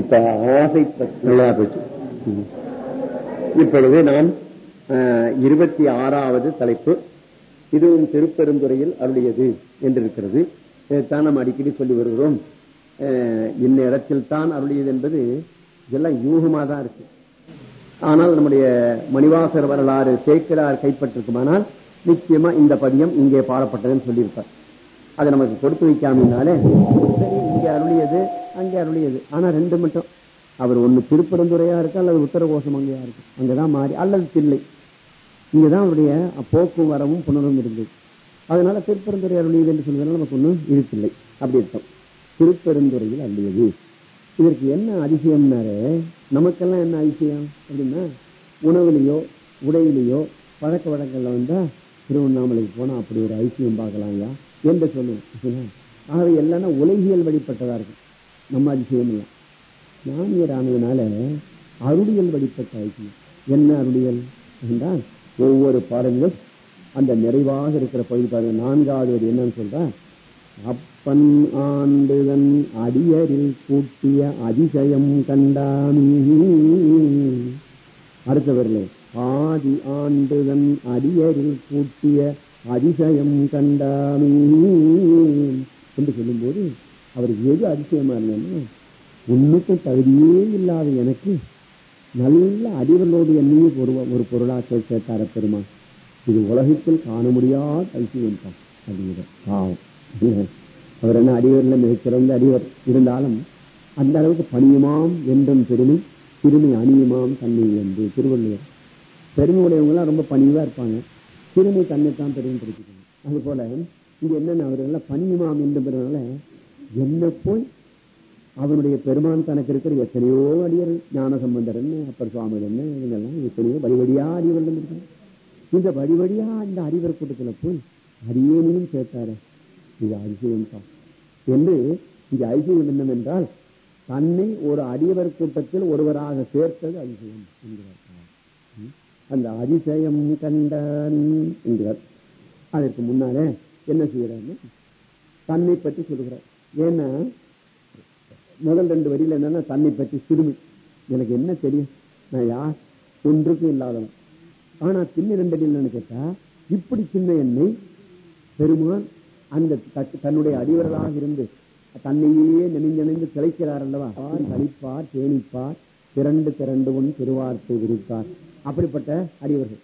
இப்ப ஆசை நல்லா போச்சு. இப்பொழுது நாம் இருபத்தி ஆறாவது தலைப்பு இதுவும் திருப்பெருந்துறையில் அருளியது என்று இருக்கிறது இதைத்தான் நாம் அடிக்கடி சொல்லி வருகிறோம். இந்த இடத்தில் தான் அருளியது என்பது இதெல்லாம் யூகமா தான் இருக்கு. ஆனால் நம்முடைய மணிவாசர் வரலாறு சேக்கிரார் கைப்பற்றிருக்குமானால் நிச்சயமா இந்த பதியம் இங்கே பாடப்பட்டதுன்னு சொல்லியிருப்பார். அதை நமக்கு கொடுத்து வைக்காமனாலே இங்கே அருளியது அங்கே அருளியது. ஆனா ரெண்டு மட்டும். அவர் ஒண்ணு திருப்பரந்துரையா இருக்கு அல்லது உத்தரகோஷம் அங்கேயா இருக்கு. அங்கதான் மாறி அல்லது தில்லை. இங்கதான் அவருடைய போக்கும் வரவும் புனரும் இருந்தது. அதனால திருப்பெருந்துறை அருளியது என்று சொல்வதனால நமக்கு ஒண்ணும் இருக்கில்லை. அப்படி இருக்கும் திருப்பெருந்துறையில் அருளியது. இதற்கு என்ன அதிசயம்னாரு? நமக்கெல்லாம் என்ன அதிசயம் அப்படின்னா உணவுலையோ உடையிலையோ பழக்க வழக்கங்களில் வந்தா திருவண்ணாமலைக்கு போனா அப்படி ஒரு ஐசியம் பார்க்கலாம்யா? என்று சொல்லுவோம் ஆகவே எல்லாம் உலகியல் வழிபட்டதா இருக்கும். நம்ம அதிசயம். இல்லை ஞானியர் ஆனதுனால அருளியல் வழிபட்ட என்ன அருளியல் என்றால் ஒவ்வொரு பாடங்களும் அந்த நிறைவாக இருக்கிற பகுதி பாருங்க நான்காவது வரி என்னன்னு சொல்றா? அப்பன் ஆண்டுதன் அடியரில் கூட்டிய அதிசயம் கண்டாமி அடுத்தவர்களே ஆதி ஆண்டுதன் அடியரில் கூட்டிய அதிசயம் கண்டாமி என்று சொல்லும்போது அவருக்கு எது அதிசயமா இருந்ததுன்னா ஒன்றுக்கும் தகுதியே இல்லாத எனக்கு நல்ல அறிவர்களோடு என்னையும் ஒரு ஒரு பொருளாக்கள் சேர்த்தார பெருமா இது உலகத்தில் காண முடியாத அதிசயம் தான். அப்படிங்கிற பாவம். அவர் என்ன அடிவரில் மிகச்சிறந்த அறிவர் இருந்தாலும் அந்த அளவுக்கு பணியுமாம் என்றும் பெருமை சிறுமை அணியுமாம் தன்மை என்று திருவள்ளுவர். பெருமை உடையவங்களாம் ரொம்ப பணிவா இருப்பாங்க. சிறுமை தன்னைத்தான் பெருமைப்படுத்திக்கணும் அது போல இங்க என்னென்ன அவர்கள் பணியுமாம் என்று பெறுவதனால என்ன போய் அவனுடைய பெருமான் தனக்கு இருக்கிற எத்தனையோ அடியர் ஞான சம்பந்தர் என்ன அப்பர் சுவாமி என்ன இவங்கெல்லாம் எத்தனையோ வழிவடியா அறிவர் இருக்காங்க இந்த வழிவடியா இந்த அறிவர் கூட்டத்தில் போய் அரியனையும் சேர்த்தாரு. இது அதிசயம் தான். என்று இங்கே அதிசயம் என்னவென்றால் தன்னை ஒரு அடியவர் கூட்டத்தில் ஒருவராக சேர்த்தது அதிசயம் என்கிறார். அந்த அதிசயம் கண்டான் என்கிறார். அதற்கு முன்னாலே என்ன செய்கிறார் தன்னை பற்றி சொல்கிறார். ஏன்னா முதல் ரெண்டு வரியில என்னன்னா தன்னை பற்றி சிறுமி. எனக்கு என்ன தெரியும்? நான் யார்? ஒன்றுக்கும் இல்லாதவன். ஆனா சின்ன ரெண்டு அடியில் என்னன்னு கேட்டா இப்படி சின்ன என்னை பெருமான் அந்த தன்னுடைய அடிவர்களாக இருந்து தன்னையே நினைஞ்சணிந்து திளைக்கிறார் அல்லவா? கழிப்பார் தேனிப்பார் திரண்டு திரண்டு உன் திருவார்த்தை விரித்தார். அப்படிப்பட்ட அடிவர்கள்.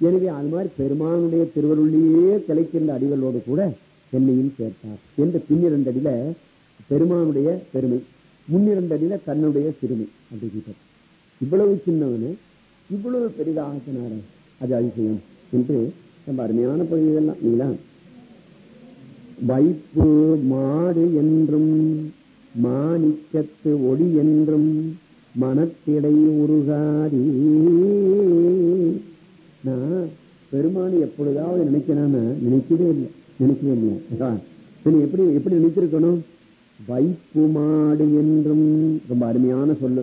எனவே அது மாதிரி பெருமானுடைய திருவருளியே திளைக்கின்ற அடிகளோடு கூட என்னையும் சேர்த்தார் என்று பின்னிரண்டடியில பெருமானுடைய பெருமை முன்னிரண்டடியில தன்னுடைய சிறுமை அப்படின்னு இவ்வளவு சின்னவனு இவ்வளவு பெரிதாகினார அது அதிசயம் என்று ரொம்ப அருமையான பகுதிகள்லாம் இல்லைங்களா? வைப்பு மாடு என்றும் மாணிக்கத்து ஒளி என்றும் மனத்திடை உருகாதி. நான் பெருமானு எப்பொழுதாவது நினைக்கிறான்னு நினைக்கவே இல்லை. நினைக்கவே இல்லை எப்படி எப்படி நினைச்சிருக்கணும் வைப்பு மாடு என்றும் ரொம்ப அருமையான சொல்லு.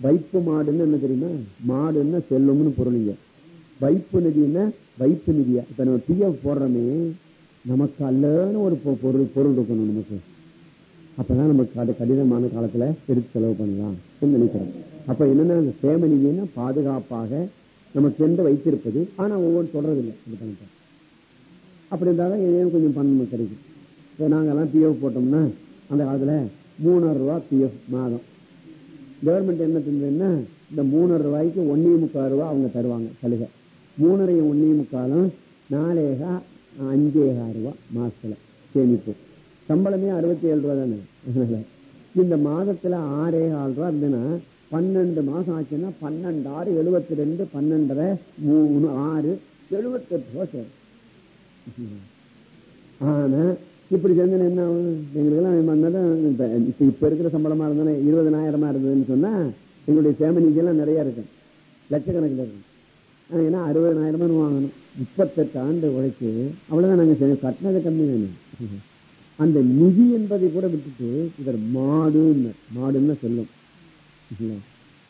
வைப்பு மாடுன்னு என்ன தெரியுமா? மாடுன்னா செல்லும்னு பொருளுங்க வைப்பு நிதினா வைப்பு நிதியா. இப்ப நம்ம பிஎஃப் போடுறோமே நமக்கு அல்லன்னு ஒரு பொருள் பொருள் இருக்கணும் நமக்கு. அப்பதான் நமக்கு அது கடினமான காலத்துல எடுத்து செலவு பண்ணலாம் நினைக்கிறோம். அப்ப என்னன்னா அந்த சேம நிதினா பாதுகாப்பாக நமக்கு எந்த வைத்திருப்பது. ஆனா ஒவ்வொரு தொடரதில்லை இது அப்படி இருந்தாலும் ஏதேனும் கொஞ்சம் பணம் கிடைக்கும் இப்போ நாங்கள்லாம் பிஎஃப் போட்டோம்னா அந்த காலத்தில் மூணாயிரம் ரூபா பிஎஃப் மாதம். கவர்மெண்ட் என்ன செஞ்சதுன்னா இந்த மூணரை ரூபாய்க்கு ஒன்றையும் முக்கால் ரூபா அவங்க தருவாங்க சலுகை. மூணரையும் ஒன்றையும் முக்காலும் நாலேகா அஞ்சேகா ரூபா மாதத்தில் சேமிப்பு. சம்பளமே அறுபத்தி ஏழு ரூபா தானே இந்த மாதத்தில் ஆறேகால் ரூபா இருந்ததுன்னா பன்னெண்டு மாதம் ஆச்சுன்னா பன்னெண்டு ஆறு எழுபத்தி ரெண்டு பன்னெண்டரை மூணு ஆறு எழுபத்தெட்டு ரூபா சேரும். ஆனா இப்படி செஞ்சு என்ன எங்களுக்கெல்லாம் இப்ப இப்ப இருக்கிற சம்பளமா இருந்தாலும் இருபதனாயிரமா இருந்ததுன்னு சொன்னா எங்களுடைய சேமனிக்கு எல்லாம் நிறைய இருக்கும் லட்சக்கணக்கில் இருக்கும் ஏன்னா அறுபதனாயிரமா வாங்கணும். முப்பத்தெட்டு ஆண்டு உழைச்சு அவ்வளவுதான் நாங்க கட்டினது கம்மி வேணும் அந்த நிதி என்பதை கூட விட்டுட்டு இவர் மாடு மாடுன்னு சொல்லும்.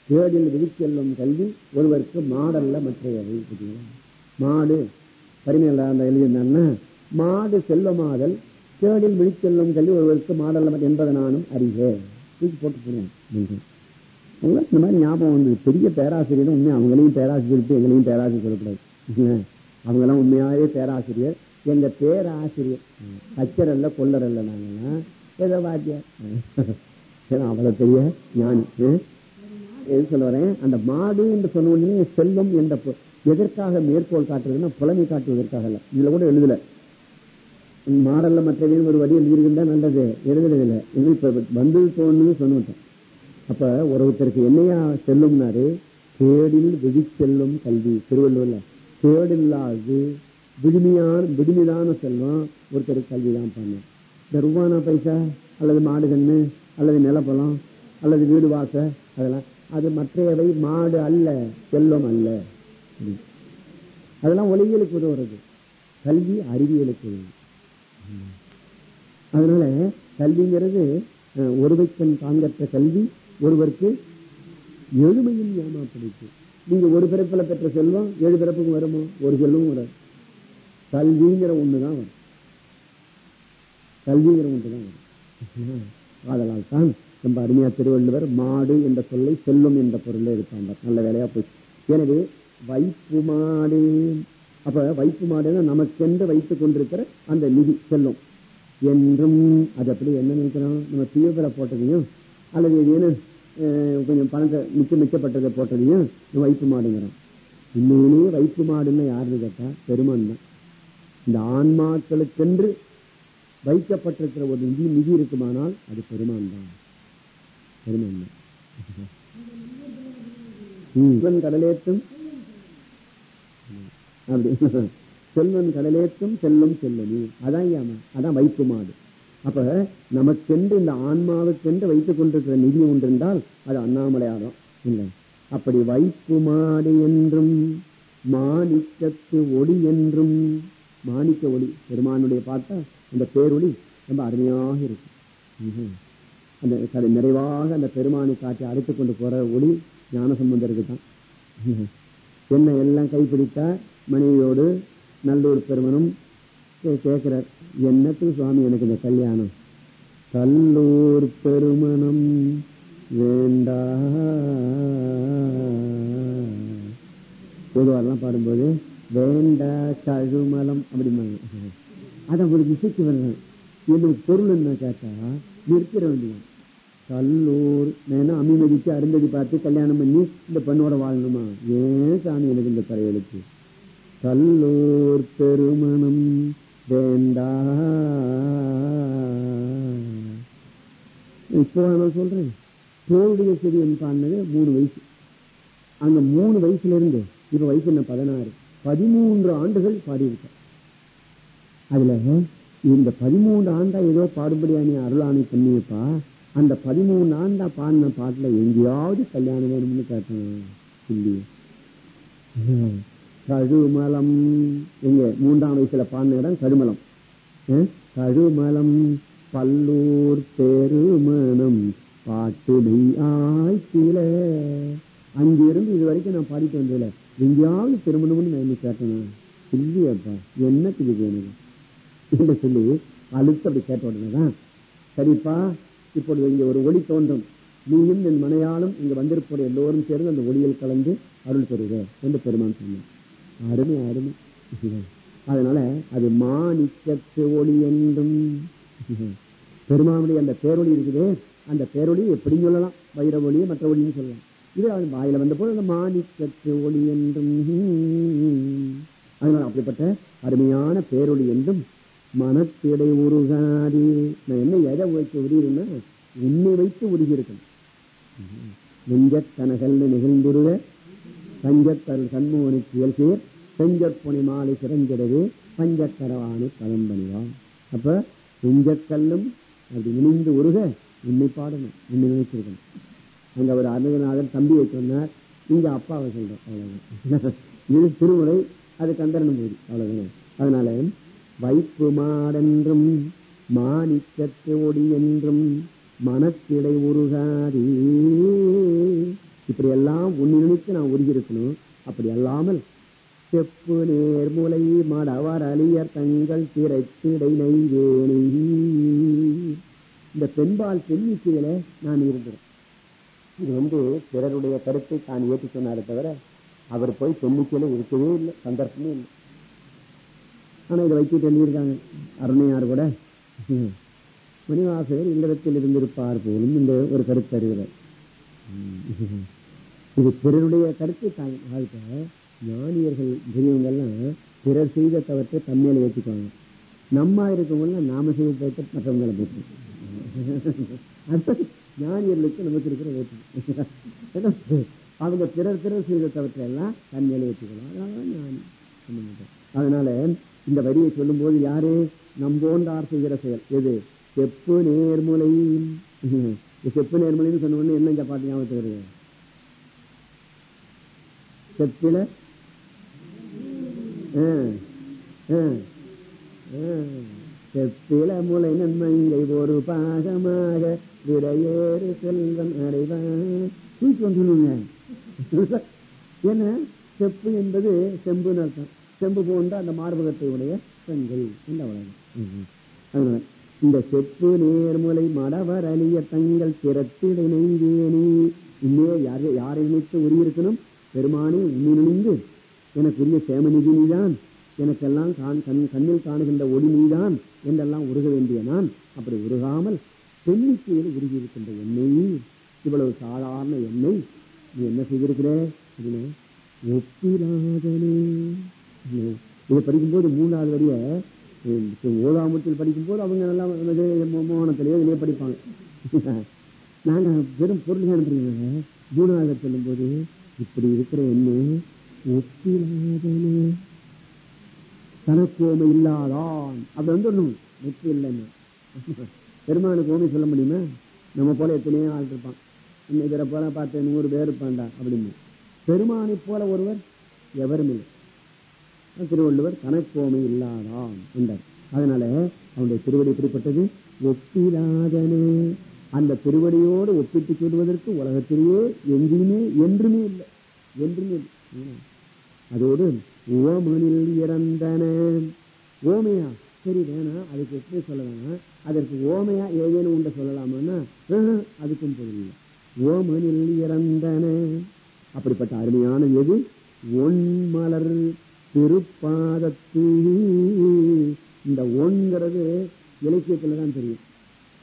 தேடில் விதிச்செல்லும் கல்வி ஒருவருக்கு மாடல்ல மற்றையவை மாடு. பரிமையில் அந்த எழுதியிருந்தாங்கன்னா மாடு செல்வமாதல் தேடில் விழிச்செல்லும் கல்வி ஒருவருக்கு மாடல்ல என்பதை நானும் அறிக தூக்கி போட்டு போடுவோம் உங்களுக்கு இந்த மாதிரி ஞாபகம் வந்து பெரிய பேராசிரியர் உண்மை அவங்களையும் பேராசிரியர் எங்களையும் பேராசிரியர் சொல்லக்கூடாது. அவங்க அவங்கெல்லாம் உண்மையாவே பேராசிரியர். எங்க பேராசிரியர் அச்சர் அல்ல கொள்ளர் அல்ல நாங்கன்னா ஏதோ வாத்தியார் ஏன்னா அவ்வளவு பெரிய ஞானி. எது சொல்ல வரேன்? அந்த மாடு என்று சொன்ன உடனே செல்வம் என்ற பொ- எதற்காக மேற்கோள் காட்டுறதுன்னா புலமை காட்டுவதற்காக இல்ல. இதுல கூட எழுதல. மாடல்ல மற்றவையும் ஒரு வழி எழுதியிருக்கின்றா நல்லது. எழுதுறதில்லை. இது இப்ப வந்தது தோணுன்னு சொன்னிட்டேன் அப்ப ஒருத்தருக்கு என்னையா செல்லும்னாரு? தேடில் விழி செல்லும் கல்வி. திருவள்ளுவர்ல. தேடில்லாது விடுமையான விடுமிதான செல்வம் ஒருத்தருக்கு கல்வி தான் பண்ணும் இந்த ரூபானா பைசா அல்லது மாடு கண்ணு அல்லது நிலப்பழம் அல்லது வீடு வாச அதெல்லாம். அது மற்றையவை மாடு அல்ல செல்வம் அல்ல. அதெல்லாம் ஒளியியலுக்கு உதவுறது. கல்வி அறிவியலுக்கு உதவுது. அதனால கல்விங்கிறது ஒருவைக்கண் தாங்கற்ற கல்வி ஒருவருக்கு எழுமையும் ஏமாப்பிடிச்சு நீங்க ஒரு பிறப்புல பெற்ற செல்வம் ஏழு பிறப்புக்கும் வருமா? ஒரு செல்வம் வராது. கல்விங்கிற ஒண்ணுதான் வரும். கல்விங்கிற ஒன்றுதான் வரும். ஆதலால் தான் ரொம்ப அருமையா திருவள்ளுவர் மாடு என்ற சொல்லை செல்லும் என்ற பொருளை எடுத்தாங்க. நல்ல வேலையா போச்சு. எனவே வைப்பு மாடு அப்ப வைப்பு மாடுன்னா நமக்கென்று வைத்துக் கொண்டிருக்கிற அந்த நிதி செல்வம். என்றும் அது அப்படி என்ன நினைக்கிறோம்? நம்ம தீவிர போட்டதையும் அல்லது ஏதேனும் கொஞ்சம் பணத்தை மிச்சம் மிச்சப்பட்டதை போட்டதையும் வைப்பு மாடுங்கிறோம் உண்மையிலேயே வைப்பு மாடுன்னு யாருன்னு கேட்டா பெருமான் தான். இந்த ஆன்மாக்களுக்கென்று வைக்கப்பட்டிருக்கிற ஒரு நிதி நிதி இருக்குமானால் அது பெருமான் தான். பெருமான் தான். கடலேற்றும் அப்படி. செல்வன் கடலேற்றும் செல்லும் செல்லனி அதான் ஏமா அதான் வைப்பு மாடு. அப்ப நமக்கென்று இந்த ஆன்மாவுக்கென்று வைத்துக் கொண்டிருக்கிற நிதி ஒன்று என்றால் அது அண்ணாமலையாகும். இல்லை. அப்படி வைப்பு மாடு என்றும் மாணிக்கத்து ஒளி என்றும் மாணிக்க ஒளி பெருமானுடைய பார்த்தா அந்த பேரொளி ரொம்ப அருமையாக இருக்கும். ம்ஹும். அந்த கடை நிறைவாக அந்த பெருமானை காட்டி அழைத்துக் கொண்டு போற ஒளி ஞானசம்பந்தருக்கு தான் என்ன எல்லாம் கைப்பிடித்தார் மனைவியோடு நல்லூர் பெருமனும் கே- கேட்கிறார் என்னத்துக்கு சுவாமி எனக்கு இந்த கல்யாணம்? கல்லூர் பெருமணம் வேண்டா. பொதுவாரெல்லாம் பாடும்போது வேண்டா கழுமலம் அப்படிம்பாங்க. அது அவங்களுக்கு இசைக்கு வருது. என்னுடைய பொருள் என்ன கேட்டா நிறுத்திட வேண்டியது கல்லூர் நான் அமிமதிக்கு அருந்ததி பார்த்து கல்யாணம் பண்ணி இந்த பெண்ணோட வாழணுமா? ஏன் சாமி எனக்கு இந்த தலையெழுத்து கல்லூர் பெருமணம் வேண்டா. இப்போ நான் சொல்றேன்? தோளுடைய செடியன் பாடினது மூணு வயசு. அந்த மூணு வயசுல இருந்து இப்ப வயசு என்ன பதினாறு. பதிமூன்று ஆண்டுகள் பாடியிருக்க அதுல இந்த பதிமூன்று ஆண்டா ஏதோ பாடுபடியா நீ அருளாணி பண்ணியப்பா? அந்த பதிமூணு ஆண்டா பாடின பாட்டுல எங்கேயாவது கல்யாணம் வேணும்னு கேட்டேன்? இல்லையே. கழுமலம். எங்க மூன்றாம் வயசுல பாடின இடம் கழுமலம். கழுமலம் பல்லூர் பெருமணம் பாட்டுடை ஆய்ச்சில அங்கிருந்து இது வரைக்கும் நான் பாடிட்டு வந்ததில்ல. எங்கேயாவது திருமணம்னு நான் என்ன கேட்டேன்? இல்லையப்பா என்ன இது எனக்கு? என்று சொல்லி அழுத்து அப்படி கேட்ட உடனேதான் சரிப்பா இப்பொழுது இங்க ஒரு ஒளி தோன்றும். நீயும் என் மனையாலும் இங்க வந்திருப்போர் எல்லோரும் சேர்ந்து அந்த ஒளியில் கலந்து அருள் பெறுக என்று பெருமான் சொன்னான். அருமை அருமை. அதனால அது மாணிக்கத்து ஒளி என்றும். பெருமானுடைய அந்த பேரொளி இருக்குதே அந்த பேரொளி எப்படி சொல்லலாம். வைர ஒளி மற்ற ஒளின்னு சொல்லலாம். இது அவன் வாயில வந்த போது அந்த மாணிக்கத்து ஒளி என்றும். அதனால அப்படிப்பட்ட அருமையான பேரொளி என்றும் மனத்திடை உருகாது. நான் என்ன எதை வைத்து உரியுதுன்னா உன்னை வைத்து உருகி இருக்கணும். நெஞ்சக் கனகல்ல பஞ்சத்தருள் சண்முகனுக்கு இயல்பேர் செஞ்சற்பொனி மாலை சிறந்திடவே பஞ்சக்கரவானை பதம்பணிவான் அப்ப செஞ்சக்கல்லும் அப்படி நினைந்து உருக உன்னை பாடணும் உன்னை நினைச்சிருக்கணும். அங்க ஒரு அருணநாதன் தம்பியை சொன்னார் இங்க அப்பாவை சொல்றோம் அவ்வளவுதான். இது திருமுறை அது கந்தரன் போது அவ்வளவுதான். அதனால வைப்பு மாடென்றும் மாணிக்கத்து ஒடி என்றும் மனத்திடை உருகாதி இப்படி எல்லாம் உன்னை நினைத்து நான் உருகிருக்கணும் அப்படி அல்லாமல் செப்பு நேர்முலை மடவர் அழியர் தங்கள் திரைச்சிடை நைவேணி இந்த பெண்பால் பெண்ணிக்கையில நான் இருந்தேன். இது வந்து பிறருடைய கருத்தை தான் ஏற்றி சொன்னாரே தவிர அவர் போய் பெண்ணிக்கையில இருக்கவே இல்லை சந்தர்ப்பமே இல்லை. ஆனா இதை வச்சுட்டு எழுதியிருக்காங்க அருணையார் கூட மணிவாசகர் இல்லறத்தில் இருந்திருப்பார் போலும் இந்த ஒரு கருத்து அறிகிறார் இது பிறருடைய கருத்து வாழ்க்கை ஞானியர்கள் பெரியவங்கெல்லாம் பிறர் செய்த தவற்றை தம்மையில ஏற்றுக்குவாங்க நம்ம இருக்கவங்கள நாம செய்த தவற்றை மற்றவங்களை பேசுவோம் ஞானியர்களுக்கு நமக்கு இருக்கிற வேற்று அவங்க பிறர் பிறர் செய்த தவற்றை எல்லாம் தன்மையில ஏற்றுக்கலாம் அதனால ஞானி. அதனால இந்த வரியை சொல்லும் போது யாரு நம்போண்டார் செய்கிற செயல். எது? செப்பு நேர்முலை. செப்பு நேர்முலைன்னு சொன்ன உடனே என்ன சப்பாத்தி ஞாபகத்துக்கு வருது? செப்பில செப்பில முளை நன்மங்கை ஒரு பாகமாக விடையேறு செல்வன் அடைவான். சொல்லுங்க. என்ன? செப்பு என்பது செம்புன்னு அர்த்தம் செம்பு போன்ற அந்த மார்பகத்தை உடைய பெண்கள் இந்த அதனால இந்த செப்பு நேர்முலை மடவர் அணிய தங்கள் திறத்திடை நெய்வேணி இன்னே யாரை யாரை நினைத்து உரியஇருக்கணும் பெருமானே உன்னிலிருந்து எனக்குரிய சேமநிதி நீதான். எனக்கெல்லாம் கண் கண்ணில் காணுகின்ற ஒளி நீதான் என்றெல்லாம் உருக வேண்டிய நான். அப்படி உருகாமல் பெண்ணிக்கையில் உருகி இருக்கின்ற எண்ணெய் இவ்வளவு சாதாரண எண்ணெய் நீ என்ன செய்திருக்கிற? ஒப்பிராதனே. இதை படிக்கும்போது மூணாவது வரிய ஓதாமத்தில் படிக்கும்போது அவங்க நல்லா மோகனத்திலேயே இதிலே படிப்பாங்க. நாங்கள் வெறும் பொருள் அனுப்புறீங்க மூணாவது சொல்லும் போது இப்படி இருக்கிற என்ன தனக்கு ஓமை இல்லாதான் அப்படி வந்து ஒண்ணும் வெற்றி இல்லைன்னு. பெருமானுக்கு ஓமை சொல்ல முடியுமா? நம்ம போல எத்தனையோ ஆள் இருப்பான். இன்னைக்கு இவரை போல பார்த்து நூறு பேர் இருப்பான்டா அப்படின்னு. பெருமானை போல ஒருவர் எவரும் இல்லை. திருவள்ளுவர் தனக்கோமை இல்லாதான் என்றார். அதனால அவனுடைய திருவடி எப்படிப்பட்டது ஒப்பிலாதனே அந்த திருவடியோடு ஒப்பிட்டு சொல்வதற்கு உலகத்திலேயே எங்கேயுமே என்றுமே இல்லை. என்றுமே இல்லை. அதோடு ஓமனில் இறந்தன. ஓமையா? சரி வேணாம் அதுக்கு எப்படி சொல்ல வேணாம் அதற்கு ஓமையா ஏதேனும் உண்ட சொல்லலாமான்னா அதுக்கும் பொருள் ஓமனில் இறந்தன. அப்படிப்பட்ட அருமையான எது? ஒன்மலர் திருப்பாதத்து. இந்த ஒன்கிறது இலக்கியத்துல தான் தெரியும்.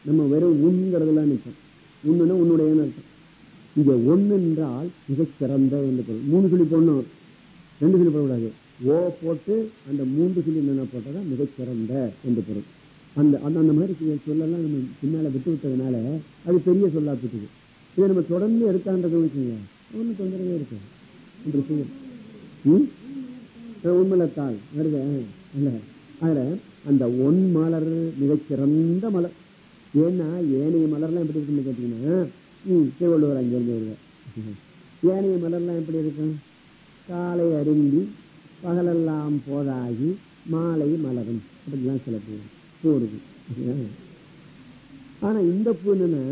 நம்ம வெறும் உண்கிறதுலாம் நிற்போம் உண்ணுன்னா உன்னுடைய அர்த்தம். இங்க ஒண்ணு என்றால் மிக சிறந்த என்று பொருள். மூணு சொல்லி போடணும். ரெண்டு சொல்லி போடக்கூடாது. ஓ போட்டு அந்த மூன்று சொல்லி என்ன போட்டதான் மிகச்சிறந்த என்று பொருள். அந்த அந்த அந்த மாதிரி சொல்லலாம் நம்ம பின்னால விட்டு விட்டதுனால அது பெரிய சொல்லா போட்டுது இதை நம்ம தொடர்ந்து எடுத்தான்றது வச்சுங்க ஒன்றும் தொந்தரவே இருக்கு உண்மலத்தால் வருது. அல்ல. அதில் அந்த ஒன் மலர் மிகச்சிறந்த மலர். ஏன்னா ஏனைய மலர்லாம் எப்படி இருக்குன்னு கேட்டீங்கன்னா ம் திருவள்ளுவர் அங்கிருந்து வருவார் ஏனைய மலர்லாம் எப்படி இருக்கும்? காலை அருந்தி பகலெல்லாம் போதாகி மாலை மலரும். அப்படிலாம் சில பூ பூ இருக்கு. ஆனா இந்த பூ என்னன்னா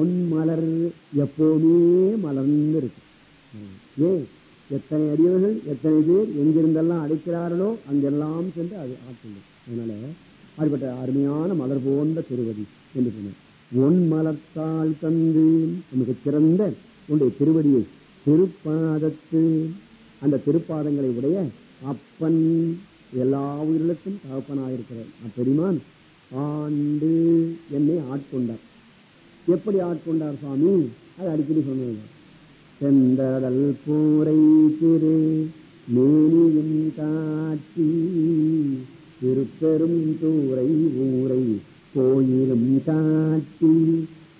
ஒன் மலர் எப்போதுமே மலர்ந்து இருக்கு ஏன் எத்தனை அடியவர்கள் எத்தனை பேர் எங்கிருந்தெல்லாம் அடைக்கிறார்களோ அங்கெல்லாம் சென்று அது ஆற்றுள்ளது அதனால அப்படிப்பட்ட அருமையான மலர் போன்ற திருவடி என்று சொன்னார். ஒன் மலர்த்தால் தந்து நமக்கு சிறந்த உன்னுடைய திருவடியை திருப்பாதத்து. அந்த திருப்பாதங்களை உடைய அப்பன் எல்லா உயிர்களுக்கும் தகப்பனாயிருக்கிறார். அப்பெருமான் ஆண்டு என்னை ஆட்கொண்டார். எப்படி ஆட்கொண்டார் சுவாமி? அது அடிக்கடி சொன்னது செந்தடல் பூரை திரு மேனியும் காட்சி. திருப்பெரும் தூரை ஊரை கோயிலும் காட்டி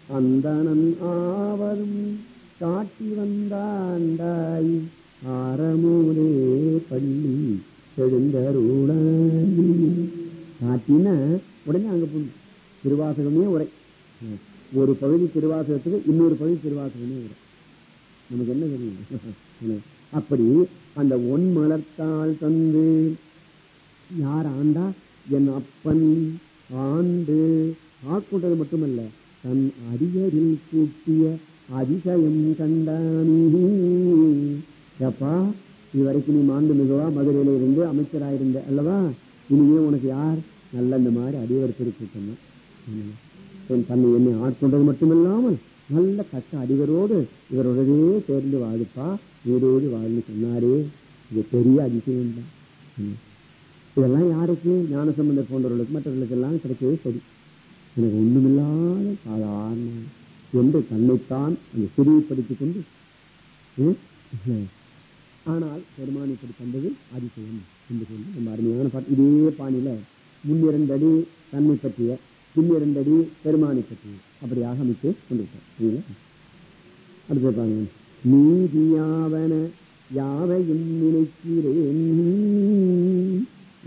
அந்தனன் ஆவரும் காட்டி வந்தாண்டாய். ஆரமூரே பள்ளி எழுந்தருளாயி காட்டினா உடனே அங்க போய் திருவாசகமே உரை. ஒரு பகுதி திருவாசகத்துக்கு இன்னொரு பகுதி திருவாசகமே உரை. நமக்கு என்ன தெரியும்? அப்படி அந்த ஒன் மலர்த்தால் தந்து யார் ஆண்டா? என் அப்பன் ஆண்டு. ஆட்கொண்டது மட்டுமல்ல தன் அடியரில் கூட்டிய அதிசயம் கண்டானி. ஏப்பா இதுவரைக்கும் நீ மாண்டு மிகவா மதுரையில இருந்து அமைச்சராயிருந்த அல்லவா? இனிமே உனக்கு யார் நல்ல இந்த மாதிரி அடிவர் திருக்கூட்டம் தன்னை என்னை ஆட்கொண்டது மட்டுமில்லாமல் நல்ல கட்ட அடிவரோடு இவரோடவே சேர்ந்து வாழுப்பா. வீடோடு வாழ்ந்து சொன்னாரே. இது பெரிய அதிசயம் தான். ம். இதெல்லாம் யாருக்கு ஞான சம்பந்தர் போன்றவர்களுக்கு மற்றவர்களுக்கு எல்லாம் கிடைக்கவே சரி. எனக்கு ஒண்ணுமில்லாத சாதாரண என்று தன்னைத்தான் அந்த சிறியப்படுத்திக் கொண்டு ஆனால் பெருமான் இப்படி தந்தது அதிசயம் என்று சொல்லி நம்ம அருமையான பாட்டு. இதே பாணியில முன்னிரண்டடி தன்னை பற்றிய பின்னிரண்டடி பெருமானை பற்றிய அப்படியாக அமைத்து கொண்டிருக்கார் சரிங்களா? பாருங்க நீதியாவன யாவையும் நினைக்கிறேன்.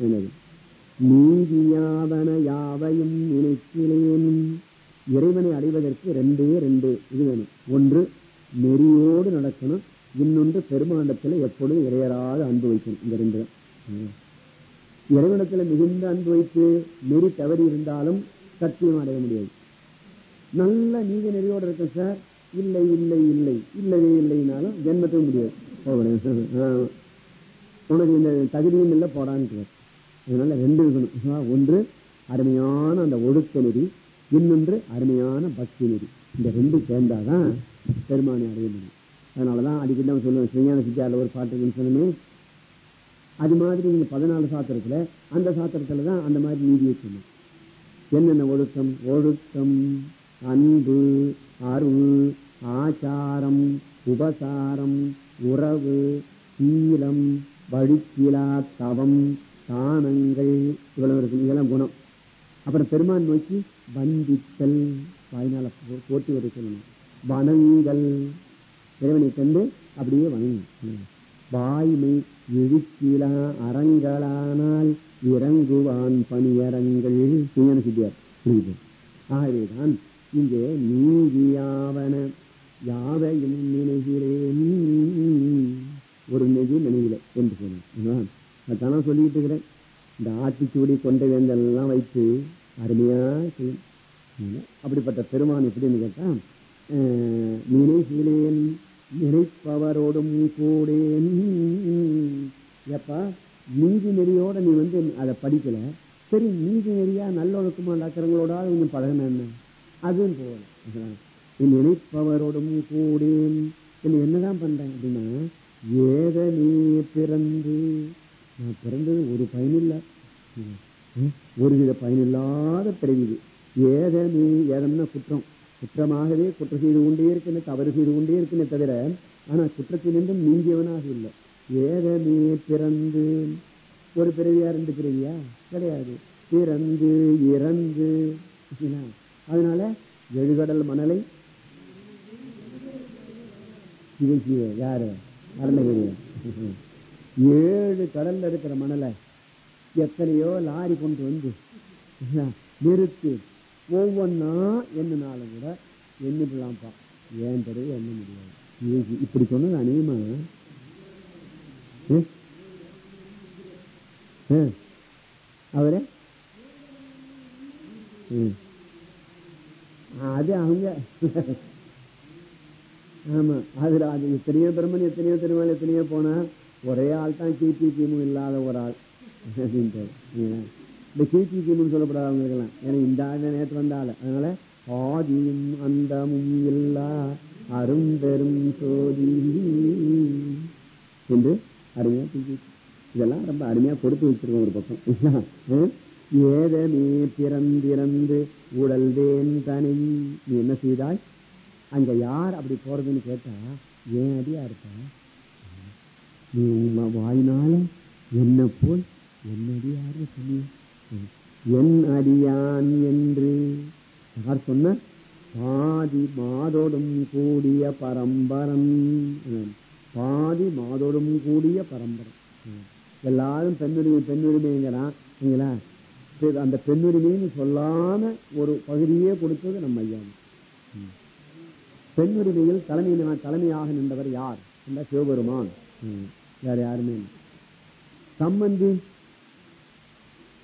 என்னது நீதியாவன யாவையும் நினைக்கிறேன். இறைவனை அடைவதற்கு ரெண்டே ரெண்டு இது வேணும். ஒன்று நெறியோடு நடக்கணும். இன்னொன்று பெருமாண்டத்தில் எப்பொழுதும் இறையராத அன்பு வைக்கணும். இந்த ரெண்டு இறைவனத்தில் மிகுந்த அன்பு வைத்து நெறி தவறி இருந்தாலும் சத்தியம் அடைய முடியாது. நல்ல நீதி நெறியோடு இருக்கும் சார். இல்லை இல்லை இல்லை. இல்லவே இல்லைனாலும் ஜென்மத்துக்கு முடியாது. உனக்கு இந்த தகுதியும் இல்லை போடான்னு அதனால ரெண்டு இருக்கணும். ஒன்று அருமையான அந்த ஒழுக்க நெறி இன்னொன்று அருமையான பக்தி நெறி. இந்த ரெண்டு சேர்ந்தாதான் பெருமானை அடைய முடியும். அதனாலதான் அடிக்கடி நம்ம சொல்லுவேன்? சிவஞான சித்தியாரில் ஒரு பாட்டு இருக்குன்னு சொன்னேன். அது மாதிரி நீங்க பதினாலு சாத்திரத்துல அந்த சாத்திரத்துல தான் அந்த மாதிரி நீதி வைக்கணும் என்னென்ன ஒழுக்கம்? ஒழுக்கம் அன்பு அருள் ஆச்சாரம் உபசாரம் உறவு சீலம் வழிக்கிலா தவம் தானங்கள் இவ்வளவு இருக்கும் இதெல்லாம் குணம். அப்புறம் பெருமான் நோக்கி வந்தித்தல். வாய்நாள போட்டி வரை சொல்லணும். வனங்கள் இறைவனை கண்டு அப்படியே வணங்கும் வாய்மை இழுக்கிலா அறங்களானால் இறங்குவான் பணியரங்கள். சிங்கன சித்தியார். ஆகவேதான் இங்கே நீதியாவன யாவையும் நினைகிறேன். ஒரு நெகி நினைவில என்று அதுதான் அதான் சொல்லிட்டு இருக்கிறேன். இந்த ஆட்டிச்சூடி கொண்டை வேந்தெல்லாம் வைத்து அருமையா செய்யும். அப்படிப்பட்ட பெருமான் எப்படின்னு கேட்டா நினைகிறேன் நினைப்பவரோடும் கூடேன். எப்பா நீதி நெறியோட நீ வந்து அதை படிக்கல. சரி நீதி நெறியா நல்லொழுக்கமா டாக்கிறவங்களோட கொஞ்சம் பழகின என்ன? அதுவும் போகல நீ நினைப்பவரோடும் கூடேன். என்னதான் பண்றேன் அப்படின்னா ஏத நீ பிறந்து நான் பிறந்தது ஒரு பயனில்லை. ஒருவித பயனில்லாத பிறவிது ஏதமே நீ ஏதம்னா குற்றம். குற்றமாகவே குற்றம் செய்து கொண்டே இருக்குன்னு தவறு செய்து கொண்டே இருக்குன்னு தவிர ஆனால் குற்றத்தினின்றும் நீங்கியவனாக இல்லை. ஏதமே பிறந்து ஒரு பிறவியா ரெண்டு பிறவியா? கிடையாது. பிறந்து இறந்து. அதனால எழுகடல் மணலை யாரு? அருணகிரி ஏழு கடல்ல இருக்கிற மணலை எத்தனையோ லாரி கொண்டு வந்து நிறுத்து நிறுத்தி ஒவ்வொன்னா என்னனாலும் கூட எண்ணிடலாம்ப்பா. ஏன் பிறகு எண்ண முடியாது. இப்படி சொன்னது அநேகமா? அவரு? அது அவங்க. ஆமா அதுல அது எத்தனையோ பெருமன் எத்தனையோ திருமணம் எத்தனையோ போனா ஒரே ஆள் தான் கீர்த்தி இல்லாத ஒரு ஆள். அப்படின்ட்டு இந்த கீர்த்தி தீமும் சொல்லப்படாது அவங்களுக்கெல்லாம். ஏன்னா இந்த ஆள் நேற்று வந்த ஆள். அதனால ஆதியும் அந்தமும் இல்லா அரும்பெரும் சோதி என்று அருமையா இதெல்லாம் ரொம்ப அருமையா கொடுத்து வச்சிருக்கோம் ஒரு பக்கம். ஏதமே பிறந்திறந்து உடல்வேன் தனி. நீ என்ன செய்தாய்? அங்க யார் அப்படி போறதுன்னு கேட்டா ஏன் அடியா இருப்பா? வாயினால என்ன போல் என் அடியார்னு சொல்லி என் அடியான் என்று. யார் சொன்ன? பாதி மாதோடும் கூடிய பரம்பரம். பாதி மாதோடும் கூடிய பரம்பரம். எல்லாரும் பெண்ணுரிமை பெண்ணுரிமைங்கிறான். சரிங்களா அந்த பெண்ணுரிமைன்னு சொல்லாம ஒரு பகுதியே கொடுத்தது நம்ம ஐயா ம். பெண்ணுரிமையில் தலைமை தலைமையாக நின்றவர் யார்? சிவபெருமான். ம். வேற யாருமே இல்லை.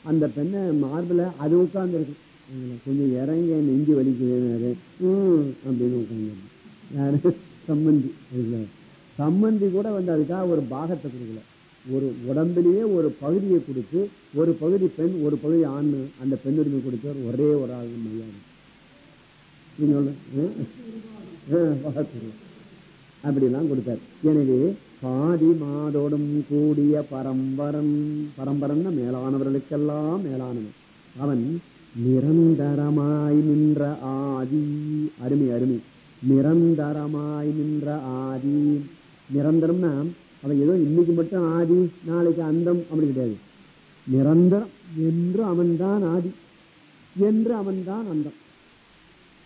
அந்த பெண்ணை மார்பில் அது உட்கார்ந்துருக்கு. கொஞ்சம் இறங்க நெஞ்சு வலிக்குது ம் அப்படின்னு உட்காந்து யாரு? சம்மந்தி கூட வந்து அதுக்காக ஒரு பாகத்தை கொடுக்கல. ஒரு உடம்பிலேயே ஒரு பகுதியை கொடுத்து ஒரு பகுதி பெண் ஒரு பகுதி ஆண் அந்த பெண்ணுரிமை கொடுத்தவர் ஒரே ஒரு ஆள் மரியாதை அப்படிலாம் கொடுத்தார். எனவே பாதி மாதோடும் கூடிய பரம்பரன் பரம்பரன் மேலானவர்களுக்கெல்லாம் மேலானவன். அவன் நிரந்தரமாய் நின்ற ஆதி. அருமை அருமை. நிரந்தரமாய் நின்ற ஆதி. நிரந்தரம்னா அவன் ஏதோ இன்னைக்கு மட்டும் ஆதி நாளைக்கு அந்தம் அப்படி கிடையாது. நிரந்தரம் என்று அவன்தான் ஆதி. என்று அவன்தான் அந்தம்.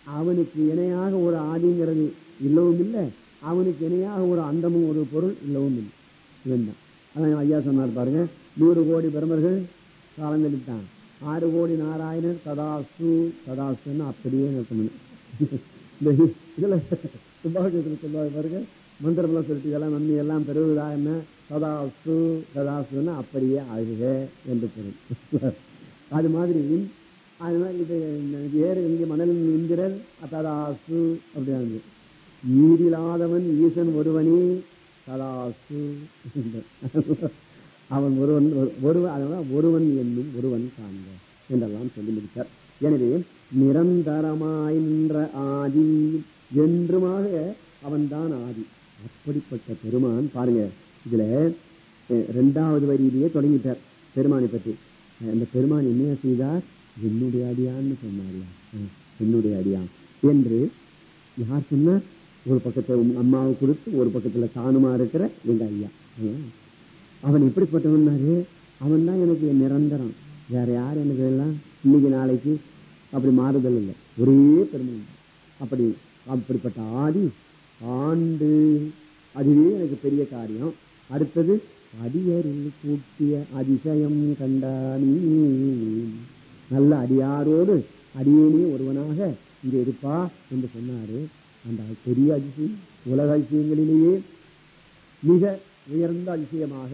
அவனுக்கு இணையாக ஒரு ஆதிங்கிறது இல்லவும் இல்லை அவனுக்கு இணையாக ஒரு அந்தமும் ஒரு பொருள் இல்லவும் இல்லை. இவன் தான் அதான் ஐயா சொன்னார் பாருங்க நூறு கோடி பிரமர்கள் காலங்களித்தான் ஆறு கோடி நாராயணர் சதாசு சதாசுன்னு அப்படியே இதுல சுபாஷத்தில் சொல்லுவாங்க பாருங்க மந்திரமெல்லாம் சொல்லிட்டு இதெல்லாம் நன்மை எல்லாம் பெறுவதா என்ன? சதாசு சதாசுன்னு அப்படியே ஆகுக என்று பொருள். அது மாதிரி அது மாதிரி இது வேறு இங்கே மணலின் இந்திரன் ததாசு அப்படியானது ஈரில்லாதவன் ஈசன் ஒருவனே. கலாசு அவன் ஒருவன் ஒருவன் ஒருவன் என்னும் ஒருவன் காண்க என்றெல்லாம் சொல்லி முடித்தார். எனவே நிரந்தரமாய் நின்ற ஆதி என்றுமாக அவன்தான் ஆதி. அப்படிப்பட்ட பெருமான் பாருங்க இதுல இரண்டாவது வரியிலேயே தொடங்கிட்டார் பெருமானை பற்றி. அந்த பெருமான் என்ன செய்தார்? என்னுடைய அடியான்னு சொன்னாரியா என்னுடைய அடியான் என்று யார் சொன்னார்? ஒரு பக்கத்துல அம்மாவை கொடுத்து ஒரு பக்கத்துல தானுமா இருக்கிற எங்க ஐயா. அவன் எப்படிப்பட்டவன்னாரு அவன் தான் எனக்கு நிரந்தரம். வேற யார் எனக்கு எல்லாம் இன்னைக்கு நாளைக்கு அப்படி மாறுதல் இல்லை. ஒரே பெருமை அப்படி அப்படிப்பட்ட ஆடி ஆண்டு. அதுவே எனக்கு பெரிய காரியம். அடுத்தது அடியரில் கூட்டிய அதிசயம் கண்டானி. நல்ல அடியாரோடு அடியேனே ஒருவனாக இங்க இருப்பா என்று சொன்னாரு. அந்த பெரிய அதிசயம் உலக அதிசயங்களிலேயே மிக உயர்ந்த அதிசயமாக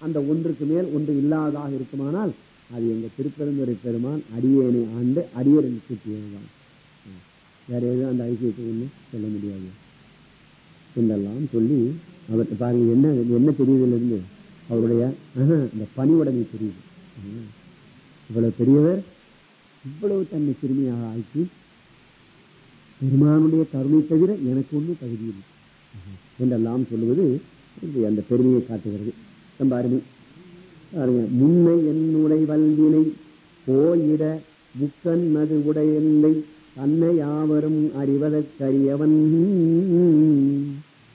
அந்த ஒன்றுக்கு மேல் ஒன்று இல்லாததாக இருக்குமானால் அது எங்க திருப்பெருந்துரை பெருமான் அடியேனை ஆண்டு அடியரின் சுற்றியதுதான் வேற எதுவும் அந்த அதிசயத்தை ஒன்றும் சொல்ல முடியாது. என்றெல்லாம் சொல்லி அவர் பாருங்க என்ன என்ன தெரியுதுலேருந்து அவருடைய இந்த பணிவுடனே தெரியுது. இவ்வளவு பெரியவர் இவ்வளவு தன்னை சிறுமியாக ஆக்கி பெருமானுடைய கருணை தவிர எனக்கு ஒன்றும் தகுதி இல்லை. என்றெல்லாம் சொல்லுவது அந்த பெருமையை காட்டுகிறது. ரொம்ப அருமை முன்னை என்னுடை வல்வினை போயிட முக்கன் மது உடையெல்லை தன்னை யாவரும் அறிவதற்கரியவன்.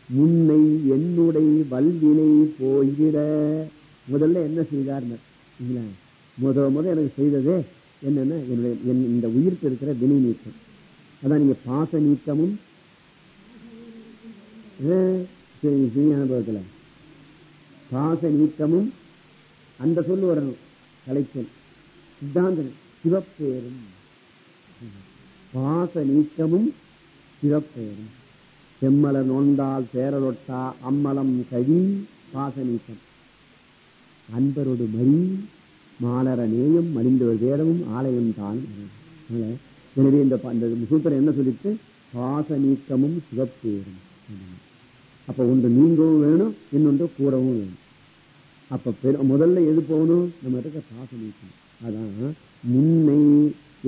முன்னை என்னுடை வல்வினை போயிட முதல்ல என்ன செய்தார்னர் முத முத எனக்கு செய்ததே என்னன்னா? என்னுடைய இந்த உயிர்ப்பு இருக்கிற வினை நீக்கம். அதான் நீங்க பாச நீக்கமும் அனுபவத்தில் பாச நீக்கமும் அந்த சொல்லு வரணும் கலைச்சல் சித்தாந்தம் சிவப்பேரும். பாச நீக்கமும் சிவப்பேரும். செம்மல நோண்டால் சேரலொட்டா அம்மலம் கழி பாச நீக்கம் அன்பரோடு மறி மாலர நேயம் மலிந்தவர் வேதமும் ஆலயம் தான் எனவே இந்த சூத்திரம் என்ன சொல்லிட்டு பாச நீக்கமும் சிவப்பேரும் அப்ப ஒன்று நீங்கவும் வேணும் இன்னொன்று கூடவும் வேணும். அப்ப முதல்ல எது போகணும்? நம்ம இருக்க பாச நீக்கம். அதான் முன்னை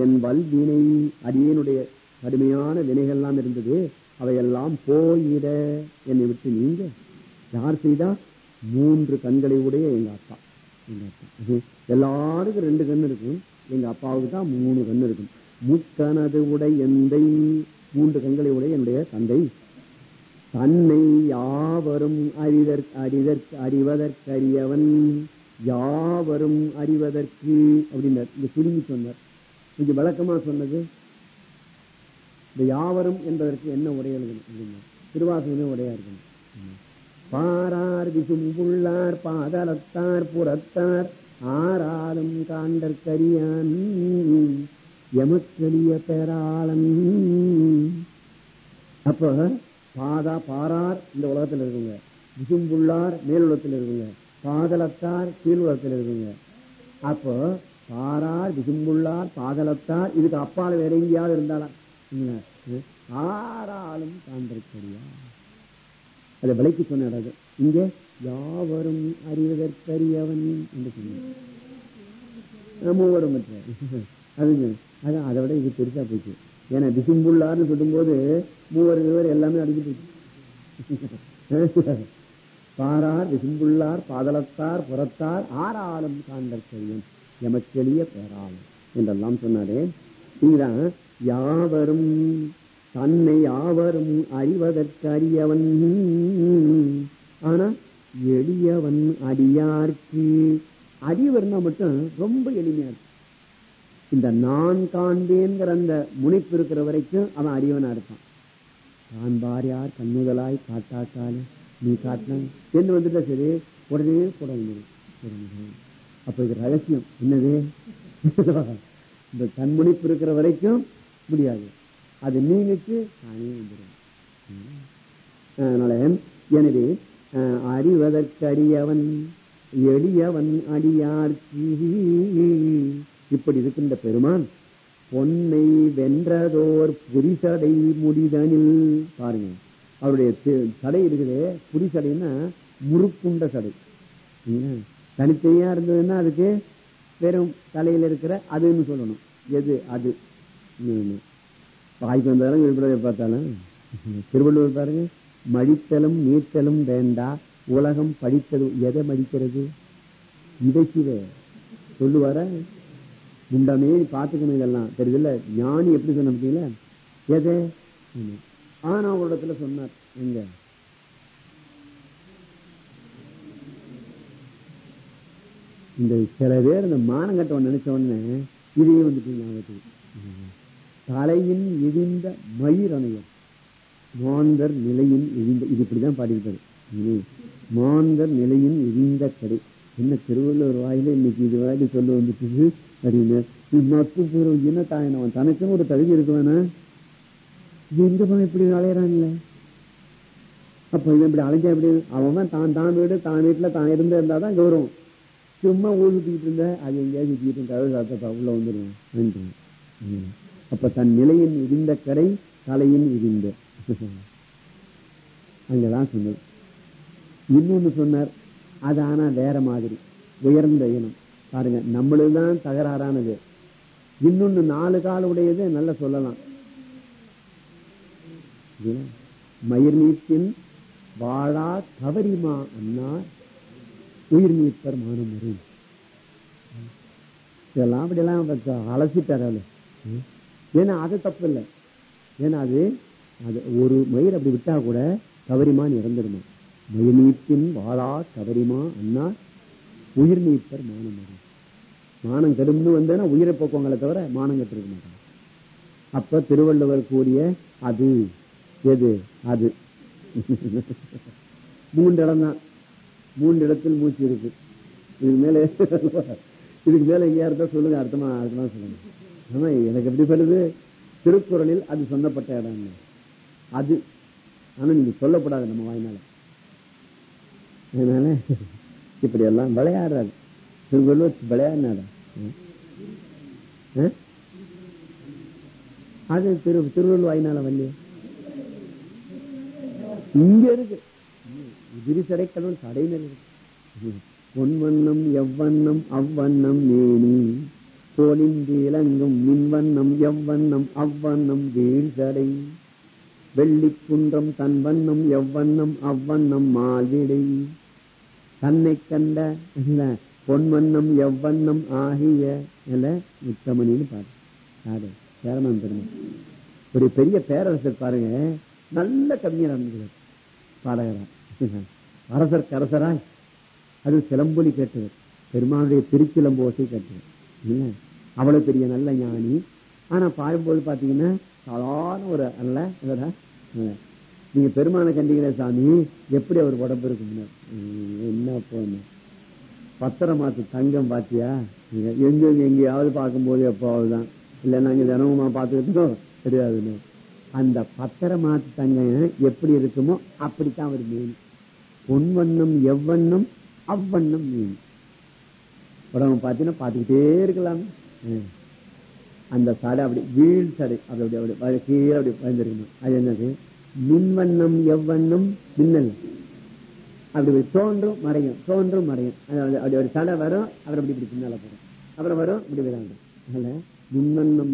என் வல்வினை அடியனுடைய கடுமையான வினைகள்லாம் இருந்தது அவையெல்லாம் போயிட என்னை விட்டு நீங்க. யார் செய்தா? மூன்று கண்களை உடைய எங்க அப்பா. எங்க அப்பா. எல்லாருக்கும் ரெண்டு கண் இருக்கும். எங்க அப்பாவுக்கு தான் மூணு கண் இருக்கும். முக்கனது உடை எந்தை மூன்று கண்களை உடைய என்னுடைய தந்தை. தன்னை யாவரும் அறிதற் அறிதற் அறிவதற்கரியவன். யாவரும் அறிவதற்கு அப்படின்னார் இந்த சுருங்கி சொன்னார். இங்க விளக்கமா சொன்னது. இந்த யாவரும் என்பதற்கு என்ன உரை எழுதணும் அப்படின்னா திருவாசகமே உரையா இருக்கணும் பாரார் விசும்புள்ளார் பாதலத்தார் புறத்தார் ஆறாலும் காண்டற்கரியான் எமக்கெளிய பேராளன் அப்ப பாதா பாரார் இந்த உலகத்தில் இருக்குங்க. விசும்புள்ளார் மேலுலகத்தில் இருக்குங்க. பாதலத்தார் கீழ் உலகத்தில் இருக்குங்க. அப்போ பாரார் விசும்புள்ளார் பாதலத்தார் இதுக்கு அப்பால வேற எங்கேயாவது இருந்தாலும் ஆறாலும் காண்பிருக்கறியா அதை விலைக்கு சொன்ன இடம் இங்க யாவரும் அறிவதற்கரியவன் என்று சொன்ன மூவரும் அதுங்க அதான் அதை விட இது பெருசா போச்சு. ஏன்னா விசும்புள்ளார்னு சொல்லும்போது மூவர் இருவர் எல்லாமே அடிக்கிட்டு பாரார் விசும்புள்ளார் பாதலத்தார் புறத்தார் ஆறாலும் காண்டல் செய்யும். எமக்கெளிய பேராளம் என்றெல்லாம் சொன்னாரே. இதுதான் யாவரும் தன்னை யாவரும் அறிவதற்கு அறியவன் ஆனா எளியவன் அடியார்க்கு அடிவர்னா மட்டும் ரொம்ப எளிமையா இருக்கு இந்த நான் காண்பேங்கிற அந்த முனைப்பு இருக்கிற வரைக்கும் அவன் அறிவனா இருப்பான். காண்பார் யார் கண்ணுதலாய் காட்டாக்காலே நீ காட்டின என்று வந்துட்டா சரி உடனே போட முடியும் அப்ப இது ரகசியம். என்னது? இந்த தன்முனைப்பு இருக்கிற வரைக்கும் முடியாது. அது நீங்கிட்டு தானே வந்துடும். அதனால எனவே அறிவதற்கரியவன் எளியவன் அடியார் இப்படி இருக்கின்ற பெருமான் பொன்னை வென்றதோர் புரிசடை முடிதனில். பாருங்க அவருடைய சடை இருக்குது புரிசடைன்னா முறுக்குண்ட சடை தனித்தனியா இருந்ததுன்னா அதுக்கு வெறும் தலையில இருக்கிற அதுன்னு சொல்லணும். எது அது. வாய்க்கு வந்தாலும் விழுப்புரவை பார்த்தாலும். திருவள்ளுவர் பாருங்க மடித்தலும் நீர்த்தலும் வேண்டா உலகம் படித்தது எதை மடிக்கிறது இதைக்குவே சொல்லுவார? முண்டமே பார்த்துக்கணும் இதெல்லாம். தெரியுதுல்ல? ஞானி எப்படி சொன்ன பார்த்தீங்களா? எதை? ஆனா ஒரு இடத்துல சொன்னார். எங்க? இந்த சில பேர் இந்த மானம் கட்டவன் நினைச்ச உடனே இதையே வந்துட்டு ஞாபகத்துக்கு தலையின் இழிந்த மயிரணையம் மாந்தர் நிலையின் எரிந்த இது இப்படிதான் பாடியிருப்பாரு. மாந்தர் நிலையின் எரிந்த கடை என்ன திருவள்ளுவர் வாயில இன்னைக்கு இது வாயில சொல்ல வந்துட்டு அப்படின்னு. மத்து பூர்வம் என்ன அவன் தனக்குன்னு ஒரு தகுதி இருக்கு வேணா எங்க பணம் இப்படி அலையறான்ல. அப்ப இவன் இப்படி அலைஞ்சா எப்படி? அவன் தான் தான் வீடு தான் வீட்டுல தான் இருந்து இருந்தாதான் கௌரவம் சும்மா ஊழிக்கிட்டு இருந்த அது எங்கேயாவது சுத்திட்டு கதவு உள்ள வந்துடுவான் அப்ப தன் நிலையின் இருந்த கடை தலையின் இருந்த அங்கதான் சொன்னது. இன்னொன்னு சொன்னார். அது ஆனா வேற மாதிரி உயர்ந்த இனம். பாருங்க நம்மளுதான் தகராறானது. இன்னொன்னு நாலு கால உடையது நல்லா சொல்லலாம். மயிர் நீத்தின் வாழா தவறிமா அண்ணா உயிர் நீப்பர் மானம் இதெல்லாம் அப்படியெல்லாம் அலசிட்டார் அவளு ஏன்னா அது தப்பு இல்லை ஏன்னா அது அது ஒரு மயிர் அப்படி விட்டா கூட தவறிமான் இறந்துடுமா மயிர் நீத்தின் வாழா தவறிமா அண்ணா உயிர் நீப்பர் மானம் மானம் கெடும்னு வந்தேன்னா உயிரை போக்குவங்களை தவிர மானம் கட்டிருக்க மாட்டாங்க. அப்ப திருவள்ளுவர் கூறிய அது எது அது. மூன்று இடம் தான். மூன்று இடத்தில் மூச்சு இருக்கு. இதுக்கு மேல இதுக்கு மேல எங்கேயா இருந்தா சொல்லுங்க அர்த்தமா அர்த்தமா சொல்லுங்க. ஆமா எனக்கு எப்படி சொல்லுது? திருக்குறளில் அது சொன்னப்பட்ட இடம். அது. ஆனா நீங்க சொல்லப்படாது நம்ம வாய்னால. அதனால இப்படி எல்லாம் விளையாடுறாரு. திருவள்ளுவர் விளையாடினாரு. அது திரு திருவள்ளுவர் வாயினால வரலையே இங்க இருக்கு. விரிசடை கடவுள் சடையினர் இருக்கு. பொன்வண்ணம் எவ்வண்ணம் அவ்வண்ணம் மேனி. தோலின்றி இளங்கும் மின்வண்ணம் எவ்வண்ணம் அவ்வண்ணம் வீழ்சடை. வெள்ளிக்குன்றம் தன் வண்ணம் எவ்வண்ணம் அவ்வண்ணம் மால்விடை. தன்னை கண்ட பொன்வண்ணம் எவ்வண்ணம் ஆகிய முத்தமணின்னு பாரு யாரு? சேரமான் பெருமை ஒரு பெரிய பேரரசர் பாருங்க. நல்ல கவிஞர் அமைஞ்சார் பாடகரா. அரசர் அரசராய் அது சிலம்பொலி கேட்டவர். பெருமானுடைய திருச்சிலம்போசை கேட்டவர். அவ்வளவு பெரிய நல்ல ஞானி. ஆனா பாடும்போது பாத்தீங்கன்னா சாதாரண ஒரு அல்ல. நீங்க பெருமானை கண்டிக்கிற சாமி. எப்படி அவர் உடம்பு இருக்கு என்ன போன பத்திரம் மாசு தங்கம் பாத்தியா? எங்க எங்கேயாவது பார்க்கும்போது எப்பாவதுதான் இல்ல நாங்க தினமுமா பார்த்துக்கிட்டோம் தெரியாதுன்னு. அந்த பத்திரம் மாத்து தங்கம் எப்படி இருக்குமோ அப்படித்தான் அவர் மீன். பொன்வண்ணம் எவ்வண்ணம் அவ்வண்ணம் மீன். உடம்பு பார்த்தீங்கன்னா பார்த்துக்கிட்டே இருக்கலாம். அந்த சடை அப்படி வீழ் சடை. அப்படி அப்படி கீழே அப்படி பயந்துருக்கணும் அது என்னது? மின்வண்ணம் எவ்வண்ணம் மின்னல். அப்படி தோன்றும் மறையும். தோன்றும் மறையும். அதாவது அப்படி ஒரு தலை வரும் அப்புறம் அப்படி இப்படி பின்னால போடும் அப்புறம் வரும் இப்படி விடாண்டு மின்வண்ணம்